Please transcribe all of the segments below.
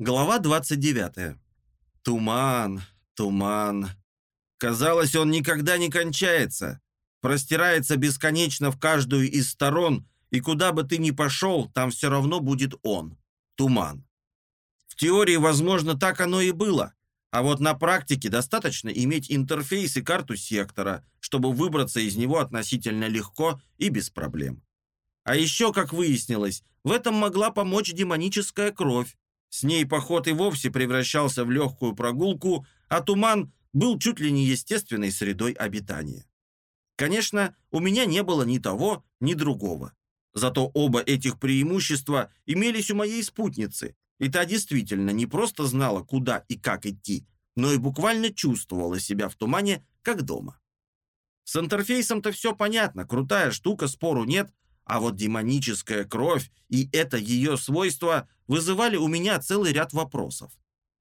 Глава 29. Туман, туман. Казалось, он никогда не кончается. Простирается бесконечно в каждую из сторон, и куда бы ты ни пошел, там все равно будет он. Туман. В теории, возможно, так оно и было. А вот на практике достаточно иметь интерфейс и карту сектора, чтобы выбраться из него относительно легко и без проблем. А еще, как выяснилось, в этом могла помочь демоническая кровь, с ней поход и вовсе превращался в легкую прогулку, а туман был чуть ли не естественной средой обитания. Конечно, у меня не было ни того, ни другого. Зато оба этих преимущества имелись у моей спутницы, и та действительно не просто знала, куда и как идти, но и буквально чувствовала себя в тумане, как дома. С интерфейсом-то все понятно, крутая штука, спору нет, а вот демоническая кровь и это ее свойство вызывали у меня целый ряд вопросов.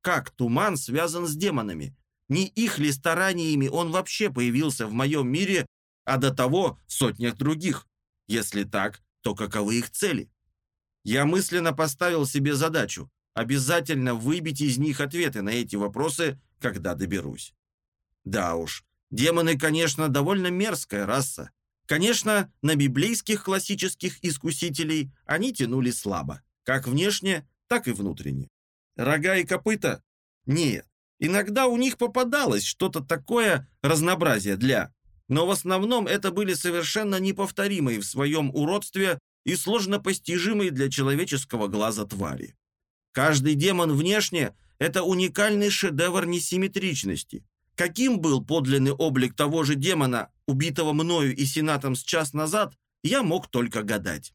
Как туман связан с демонами? Не их ли стараниями он вообще появился в моем мире, а до того в сотнях других? Если так, то каковы их цели? Я мысленно поставил себе задачу обязательно выбить из них ответы на эти вопросы, когда доберусь. Да уж, демоны, конечно, довольно мерзкая раса, Конечно, на библейских классических искусителей они тянули слабо, как внешне, так и внутренне. Рога и копыта? Нет. Иногда у них попадалось что-то такое разнообразие для, но в основном это были совершенно неповторимые в своем уродстве и сложно постижимые для человеческого глаза твари. Каждый демон внешне – это уникальный шедевр несимметричности, Каким был подлинный облик того же демона, убитого мною и сенатом с час назад, я мог только гадать.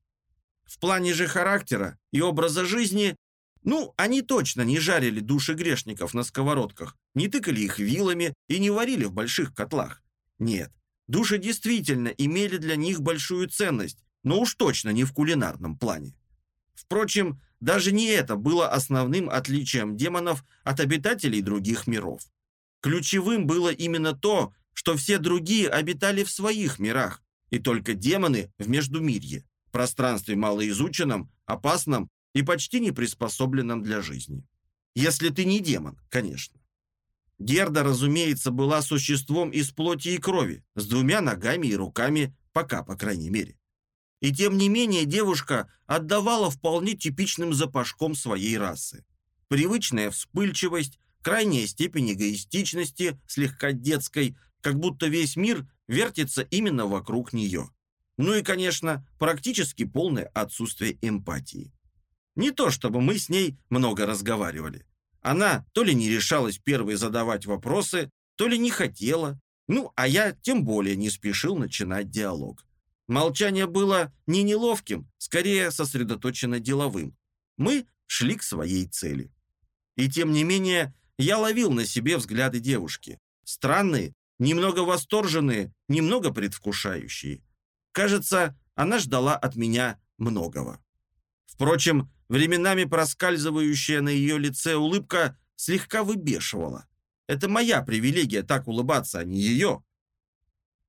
В плане же характера и образа жизни, ну, они точно не жарили души грешников на сковородках, не тыкали их вилами и не варили в больших котлах. Нет, души действительно имели для них большую ценность, но уж точно не в кулинарном плане. Впрочем, даже не это было основным отличием демонов от обитателей других миров. Ключевым было именно то, что все другие обитали в своих мирах, и только демоны в Междумирье, пространстве малоизученном, опасном и почти не приспособленном для жизни. Если ты не демон, конечно. Герда, разумеется, была существом из плоти и крови, с двумя ногами и руками, пока, по крайней мере. И тем не менее девушка отдавала вполне типичным запашком своей расы. Привычная вспыльчивость, крайняя степень эгоистичности, слегка детской, как будто весь мир вертится именно вокруг нее. Ну и, конечно, практически полное отсутствие эмпатии. Не то, чтобы мы с ней много разговаривали. Она то ли не решалась первой задавать вопросы, то ли не хотела, ну, а я тем более не спешил начинать диалог. Молчание было не неловким, скорее сосредоточено деловым. Мы шли к своей цели. И тем не менее, я ловил на себе взгляды девушки. Странные, немного восторженные, немного предвкушающие. Кажется, она ждала от меня многого. Впрочем, временами проскальзывающая на ее лице улыбка слегка выбешивала. Это моя привилегия так улыбаться, а не ее.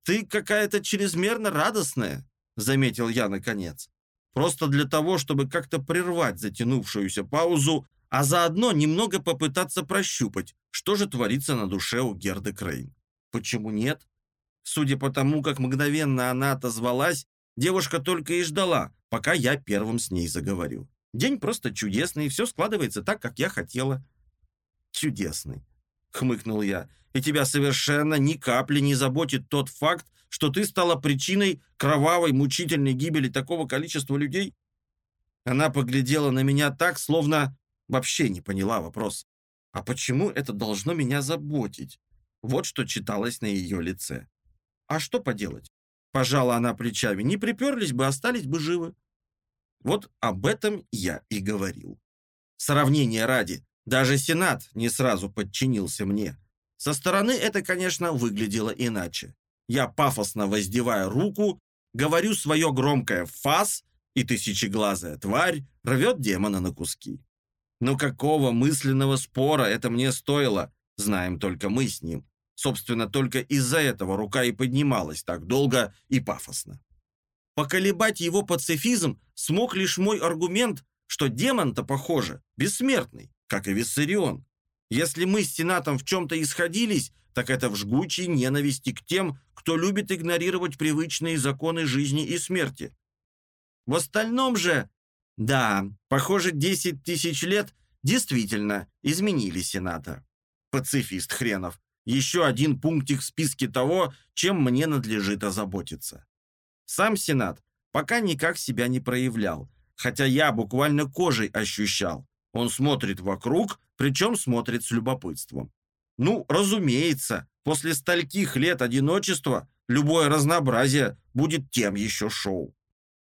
«Ты какая-то чрезмерно радостная», — заметил я наконец. Просто для того, чтобы как-то прервать затянувшуюся паузу, а заодно немного попытаться прощупать, что же творится на душе у Герды Крейн. Почему нет? Судя по тому, как мгновенно она отозвалась, девушка только и ждала, пока я первым с ней заговорю. День просто чудесный, все складывается так, как я хотела. Чудесный, хмыкнул я. И тебя совершенно ни капли не заботит тот факт, что ты стала причиной кровавой, мучительной гибели такого количества людей? Она поглядела на меня так, словно Вообще не поняла вопрос. А почему это должно меня заботить? Вот что читалось на ее лице. А что поделать? Пожала она плечами. Не приперлись бы, остались бы живы. Вот об этом я и говорил. Сравнение ради. Даже Сенат не сразу подчинился мне. Со стороны это, конечно, выглядело иначе. Я пафосно воздевая руку, говорю свое громкое «фас», и тысячеглазая тварь рвет демона на куски. Но какого мысленного спора это мне стоило, знаем только мы с ним. Собственно, только из-за этого рука и поднималась так долго и пафосно. Поколебать его пацифизм смог лишь мой аргумент, что демон-то, похоже, бессмертный, как и Виссарион. Если мы с Сенатом в чем-то исходились, так это в жгучей ненависти к тем, кто любит игнорировать привычные законы жизни и смерти. В остальном же, да, похоже, 10 тысяч лет действительно изменили Сената. Пацифист хренов. Еще один пунктик в списке того, чем мне надлежит озаботиться. Сам Сенат пока никак себя не проявлял, хотя я буквально кожей ощущал. Он смотрит вокруг, причем смотрит с любопытством. Ну, разумеется, после стольких лет одиночества любое разнообразие будет тем еще шоу.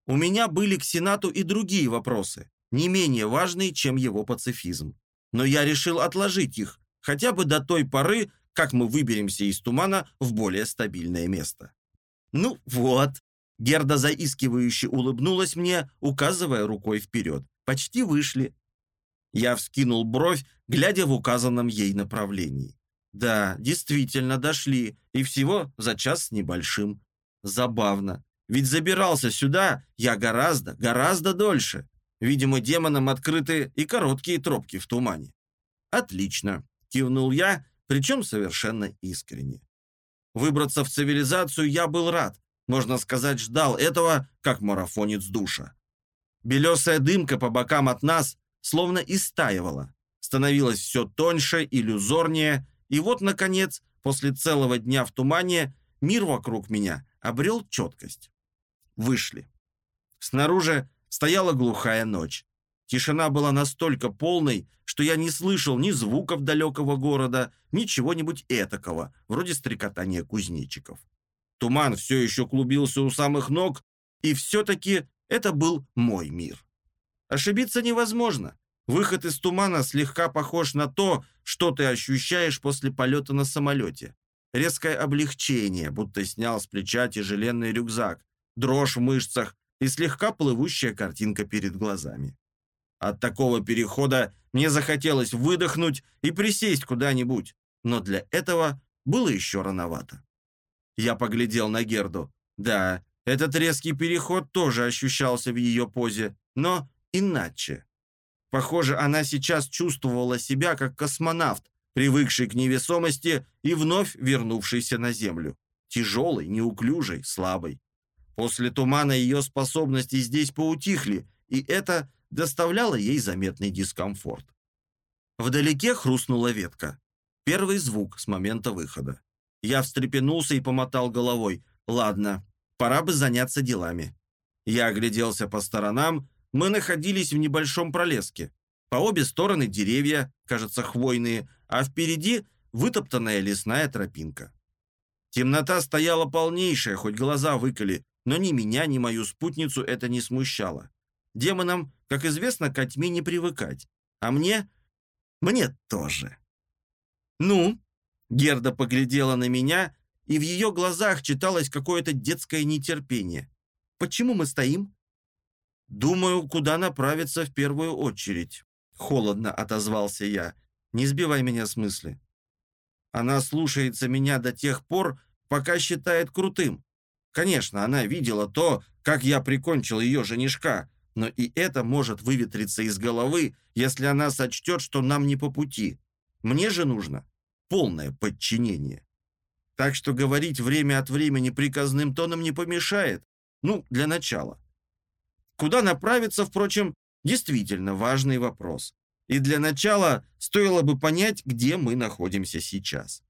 У меня были к Сенату и другие вопросы, не менее важные, чем его пацифизм. Но я решил отложить их, хотя бы до той поры, как мы выберемся из тумана в более стабильное место. Ну вот, Герда заискивающе улыбнулась мне, указывая рукой вперед. Почти вышли. Я вскинул бровь, глядя в указанном ей направлении. Да, действительно дошли, и всего за час с небольшим. Забавно. Ведь забирался сюда я гораздо, гораздо дольше. Видимо, демонам открыты и короткие тропки в тумане. Отлично, кивнул я, причем совершенно искренне. Выбраться в цивилизацию я был рад. Можно сказать, ждал этого, как марафонец душа. Белесая дымка по бокам от нас словно истаивала, становилась все тоньше, иллюзорнее, и вот, наконец, после целого дня в тумане, мир вокруг меня обрел четкость. Вышли. Снаружи стояла глухая ночь. Тишина была настолько полной, что я не слышал ни звуков далекого города, ни чего-нибудь этакого, вроде стрекотания кузнечиков. Туман все еще клубился у самых ног, и все-таки это был мой мир. Ошибиться невозможно. Выход из тумана слегка похож на то, что ты ощущаешь после полета на самолете. Резкое облегчение, будто снял с плеча тяжеленный рюкзак, дрожь в мышцах и слегка плывущая картинка перед глазами. От такого перехода мне захотелось выдохнуть и присесть куда-нибудь, но для этого было еще рановато. Я поглядел на Герду. Да, этот резкий переход тоже ощущался в ее позе, но иначе. Похоже, она сейчас чувствовала себя как космонавт, привыкший к невесомости и вновь вернувшийся на Землю. Тяжелый, неуклюжий, слабый. После тумана ее способности здесь поутихли, и это доставляло ей заметный дискомфорт. Вдалеке хрустнула ветка. Первый звук с момента выхода. Я встрепенулся и помотал головой. «Ладно, пора бы заняться делами». Я огляделся по сторонам. Мы находились в небольшом пролеске. По обе стороны деревья, кажется, хвойные, а впереди вытоптанная лесная тропинка. Темнота стояла полнейшая, хоть глаза выколи, но ни меня, ни мою спутницу это не смущало. Демонам, как известно, к тьме не привыкать. А мне? Мне тоже. «Ну?» Герда поглядела на меня, и в ее глазах читалось какое-то детское нетерпение. «Почему мы стоим?» «Думаю, куда направиться в первую очередь», — холодно отозвался я. «Не сбивай меня с мысли. Она слушается меня до тех пор, пока считает крутым. Конечно, она видела то, как я прикончил ее женишка, но и это может выветриться из головы, если она сочтет, что нам не по пути. Мне же нужно полное подчинение. Так что говорить время от времени приказным тоном не помешает. Ну, для начала. Куда направиться, впрочем, действительно важный вопрос. И для начала стоило бы понять, где мы находимся сейчас.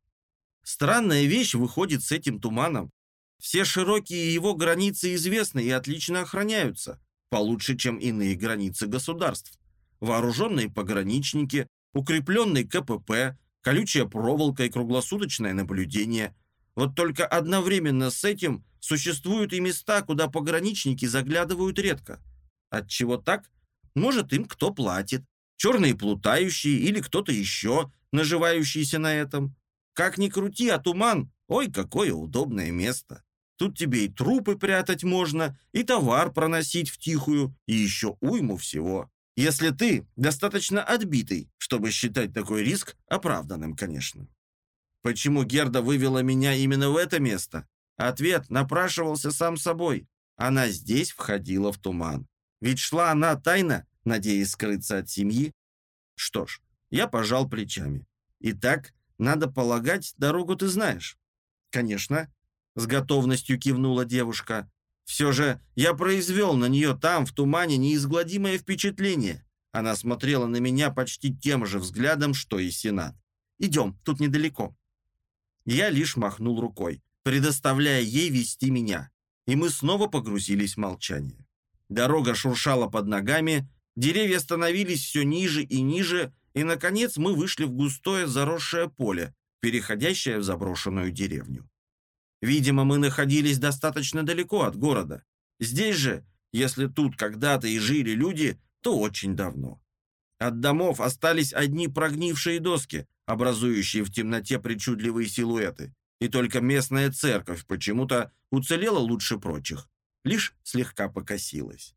Странная вещь выходит с этим туманом. Все широкие его границы известны и отлично охраняются, получше, чем иные границы государств. Вооруженные пограничники, укрепленный КПП, колючая проволока и круглосуточное наблюдение. Вот только одновременно с этим существуют и места, куда пограничники заглядывают редко. Отчего так? Может, им кто платит. Черные плутающие или кто-то еще, наживающийся на этом. Как ни крути, а туман, ой, какое удобное место. Тут тебе и трупы прятать можно, и товар проносить в тихую, и еще уйму всего. Если ты достаточно отбитый, чтобы считать такой риск оправданным, конечно. Почему Герда вывела меня именно в это место? Ответ напрашивался сам собой. Она здесь входила в туман. Ведь шла она тайно, надеясь скрыться от семьи. Что ж, Я пожал плечами. «Итак, надо полагать, дорогу ты знаешь». «Конечно», — с готовностью кивнула девушка. «Все же я произвел на нее там, в тумане, неизгладимое впечатление». Она смотрела на меня почти тем же взглядом, что и Сенат. «Идем, тут недалеко». Я лишь махнул рукой, предоставляя ей вести меня, и мы снова погрузились в молчание. Дорога шуршала под ногами, деревья становились все ниже и ниже, и, наконец, мы вышли в густое заросшее поле, переходящее в заброшенную деревню. Видимо, мы находились достаточно далеко от города. Здесь же, если тут когда-то и жили люди, то очень давно. От домов остались одни прогнившие доски, образующие в темноте причудливые силуэты, и только местная церковь почему-то уцелела лучше прочих, лишь слегка покосилась.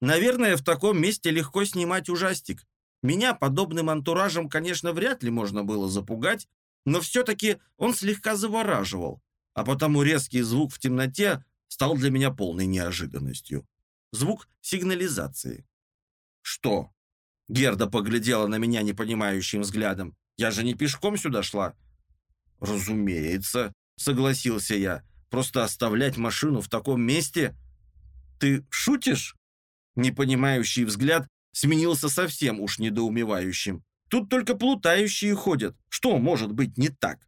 Наверное, в таком месте легко снимать ужастик, меня подобным антуражем, конечно, вряд ли можно было запугать, но все-таки он слегка завораживал, а потому резкий звук в темноте стал для меня полной неожиданностью. Звук сигнализации. «Что?» Герда поглядела на меня непонимающим взглядом. «Я же не пешком сюда шла». «Разумеется», — согласился я. «Просто оставлять машину в таком месте...» «Ты шутишь?» Непонимающий взгляд сменился совсем уж недоумевающим. Тут только плутающие ходят. Что может быть не так?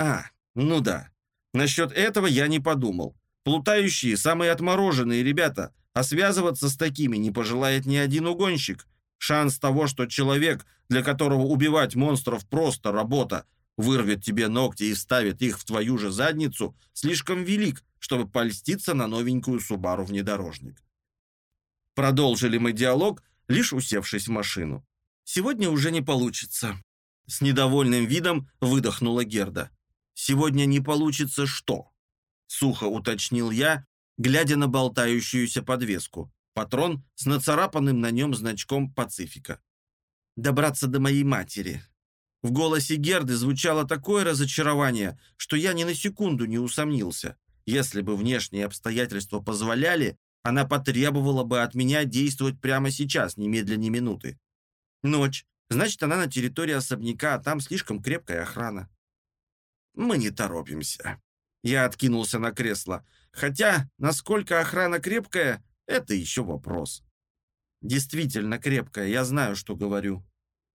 А, ну да. Насчет этого я не подумал. Плутающие – самые отмороженные ребята, а связываться с такими не пожелает ни один угонщик. Шанс того, что человек, для которого убивать монстров просто работа, вырвет тебе ногти и вставит их в твою же задницу, слишком велик, чтобы польститься на новенькую Субару внедорожник. Продолжили мы диалог, лишь усевшись в машину. «Сегодня уже не получится». С недовольным видом выдохнула Герда. «Сегодня не получится что?» Сухо уточнил я, глядя на болтающуюся подвеску. Патрон с нацарапанным на нем значком «Пацифика». «Добраться до моей матери». В голосе Герды звучало такое разочарование, что я ни на секунду не усомнился. Если бы внешние обстоятельства позволяли, она потребовала бы от меня действовать прямо сейчас, немедленно минуты. Ночь. Значит, она на территории особняка, а там слишком крепкая охрана. Мы не торопимся. Я откинулся на кресло. Хотя, насколько охрана крепкая, это еще вопрос. Действительно крепкая, я знаю, что говорю.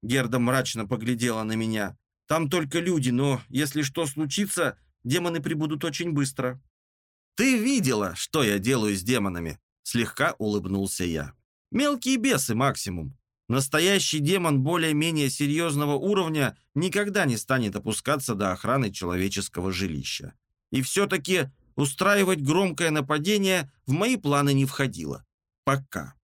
Герда мрачно поглядела на меня. Там только люди, но если что случится, демоны прибудут очень быстро. «Ты видела, что я делаю с демонами?» Слегка улыбнулся я. «Мелкие бесы максимум. Настоящий демон более-менее серьезного уровня никогда не станет опускаться до охраны человеческого жилища. И все-таки устраивать громкое нападение в мои планы не входило. Пока.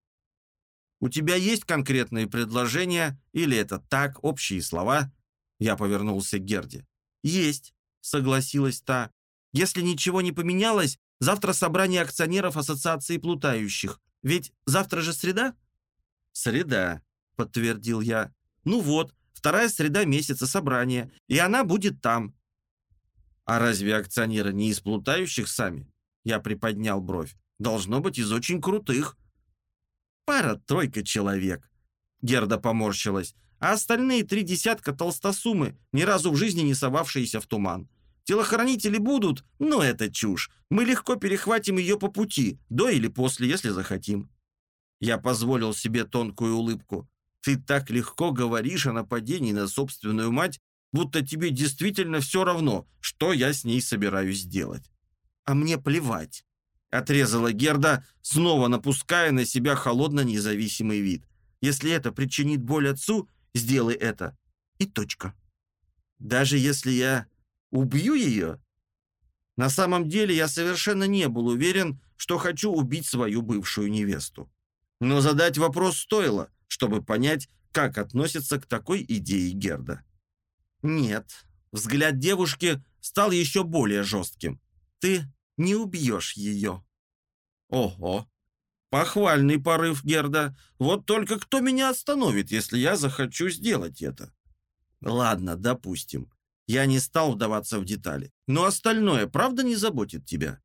У тебя есть конкретные предложения или это так, общие слова?» Я повернулся к Герде. «Есть», — согласилась та. «Если ничего не поменялось, Завтра собрание акционеров Ассоциации плутающих. Ведь завтра же среда?» «Среда», — подтвердил я. «Ну вот, вторая среда месяца собрания, и она будет там». «А разве акционеры не из плутающих сами?» Я приподнял бровь. «Должно быть из очень крутых». «Пара-тройка человек», — Герда поморщилась, «а остальные три десятка толстосумы, ни разу в жизни не совавшиеся в туман. Телохранители будут, но это чушь. Мы легко перехватим ее по пути, до или после, если захотим». Я позволил себе тонкую улыбку. «Ты так легко говоришь о нападении на собственную мать, будто тебе действительно все равно, что я с ней собираюсь сделать». «А мне плевать», — отрезала Герда, снова напуская на себя холодно-независимый вид. «Если это причинит боль отцу, сделай это. И точка. Даже если я Убью ее? На самом деле я совершенно не был уверен, что хочу убить свою бывшую невесту. Но задать вопрос стоило, чтобы понять, как относится к такой идее Герда. Нет, взгляд девушки стал еще более жестким. Ты не убьешь ее. Ого, похвальный порыв Герда. Вот только кто меня остановит, если я захочу сделать это? Ладно, допустим. Я не стал вдаваться в детали. Но остальное, правда, не заботит тебя?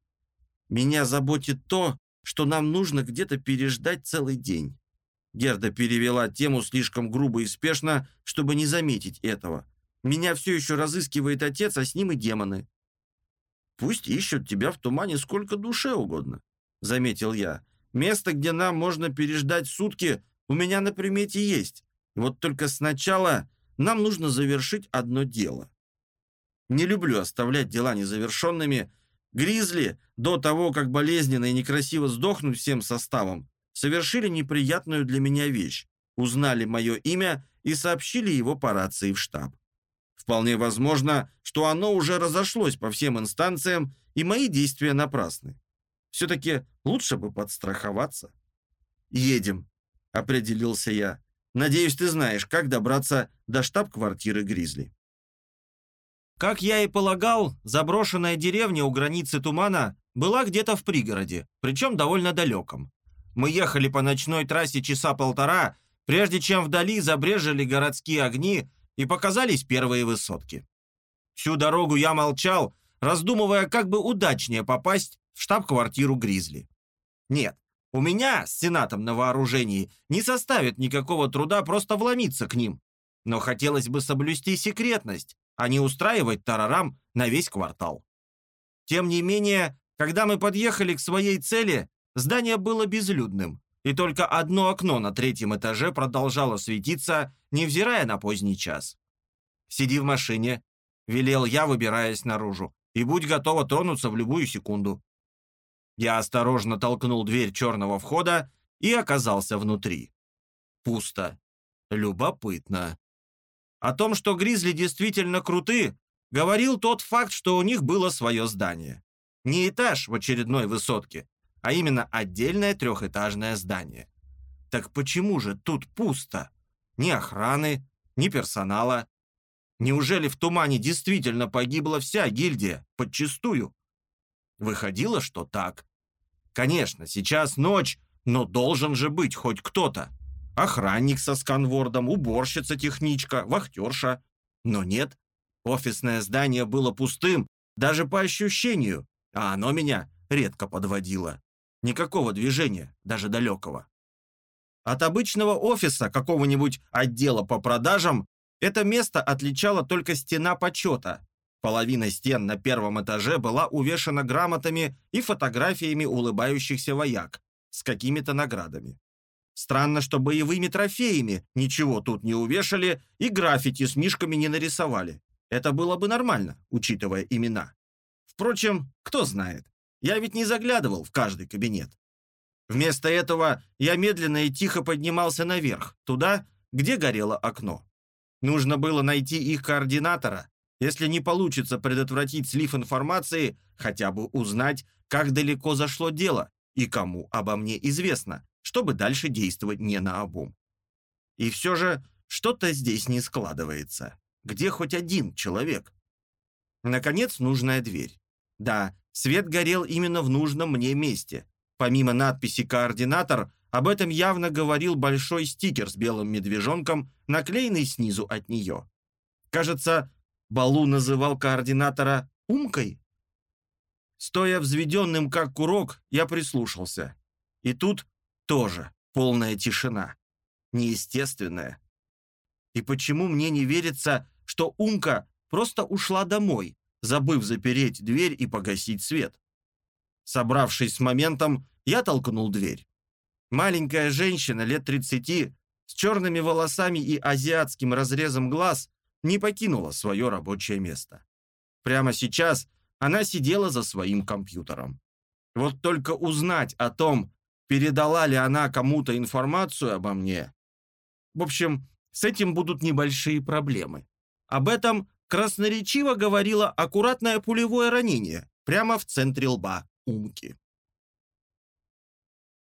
Меня заботит то, что нам нужно где-то переждать целый день. Герда перевела тему слишком грубо и спешно, чтобы не заметить этого. «Меня все еще разыскивает отец, а с ним и демоны». «Пусть ищут тебя в тумане сколько душе угодно», — заметил я. «Место, где нам можно переждать сутки, у меня на примете есть. Вот только сначала нам нужно завершить одно дело. Не люблю оставлять дела незавершенными. Гризли, до того, как болезненно и некрасиво сдохнуть всем составом, совершили неприятную для меня вещь. Узнали мое имя и сообщили его по рации в штаб. Вполне возможно, что оно уже разошлось по всем инстанциям, и мои действия напрасны. Все-таки лучше бы подстраховаться. «Едем», — определился я. «Надеюсь, ты знаешь, как добраться до штаб-квартиры Гризли». Как я и полагал, заброшенная деревня у границы тумана была где-то в пригороде, причем довольно далеком. Мы ехали по ночной трассе часа полтора, прежде чем вдали забрежили городские огни и показались первые высотки. Всю дорогу я молчал, раздумывая, как бы удачнее попасть в штаб-квартиру Гризли. Нет, у меня с Сенатом на вооружении не составит никакого труда просто вломиться к ним. Но хотелось бы соблюсти секретность, а не устраивать тарарам на весь квартал. Тем не менее, когда мы подъехали к своей цели, здание было безлюдным, и только одно окно на третьем этаже продолжало светиться, невзирая на поздний час. «Сиди в машине», — велел я, выбираясь наружу, «и будь готова тронуться в любую секунду». Я осторожно толкнул дверь черного входа и оказался внутри. Пусто. Любопытно. О том, что гризли действительно круты, говорил тот факт, что у них было свое здание. Не этаж в очередной высотке, а именно отдельное трехэтажное здание. Так почему же тут пусто? Ни охраны, ни персонала. Неужели в тумане действительно погибла вся гильдия, подчистую? Выходило, что так. Конечно, сейчас ночь, но должен же быть хоть кто-то. Охранник со сканвордом, уборщица-техничка, вахтерша. Но нет, офисное здание было пустым, даже по ощущению, а оно меня редко подводило. Никакого движения, даже далекого. От обычного офиса какого-нибудь отдела по продажам это место отличало только стена почета, Половина стен на первом этаже была увешана грамотами и фотографиями улыбающихся вояк с какими-то наградами. Странно, что боевыми трофеями ничего тут не увешали и граффити с мишками не нарисовали. Это было бы нормально, учитывая имена. Впрочем, кто знает, я ведь не заглядывал в каждый кабинет. Вместо этого я медленно и тихо поднимался наверх, туда, где горело окно. Нужно было найти их координатора если не получится предотвратить слив информации, хотя бы узнать, как далеко зашло дело и кому обо мне известно, чтобы дальше действовать не наобум. И все же что-то здесь не складывается. Где хоть один человек? Наконец, нужная дверь. Да, свет горел именно в нужном мне месте. Помимо надписи «Координатор», об этом явно говорил большой стикер с белым медвежонком, наклеенный снизу от нее. Кажется, Балу называл координатора «умкой». Стоя взведенным как курок, я прислушался. И тут тоже полная тишина. Неестественная. И почему мне не верится, что Умка просто ушла домой, забыв запереть дверь и погасить свет? Собравшись с моментом, я толкнул дверь. Маленькая женщина лет 30 с черными волосами и азиатским разрезом глаз не покинула свое рабочее место. Прямо сейчас она сидела за своим компьютером. Вот только узнать о том, передала ли она кому-то информацию обо мне. В общем, с этим будут небольшие проблемы. Об этом красноречиво говорило аккуратное пулевое ранение прямо в центре лба Умки.